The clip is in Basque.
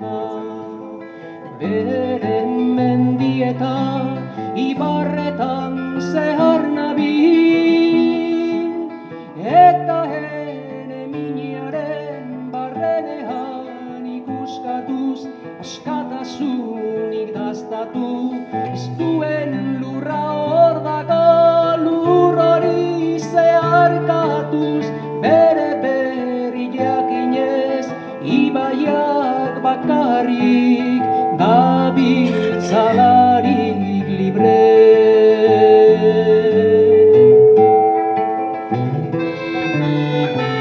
da. Beren mendietan ibarretan zehar nabil. Eta ene minaren barrenean ikuskatuz askatasunik daztatu. Ez як батарік.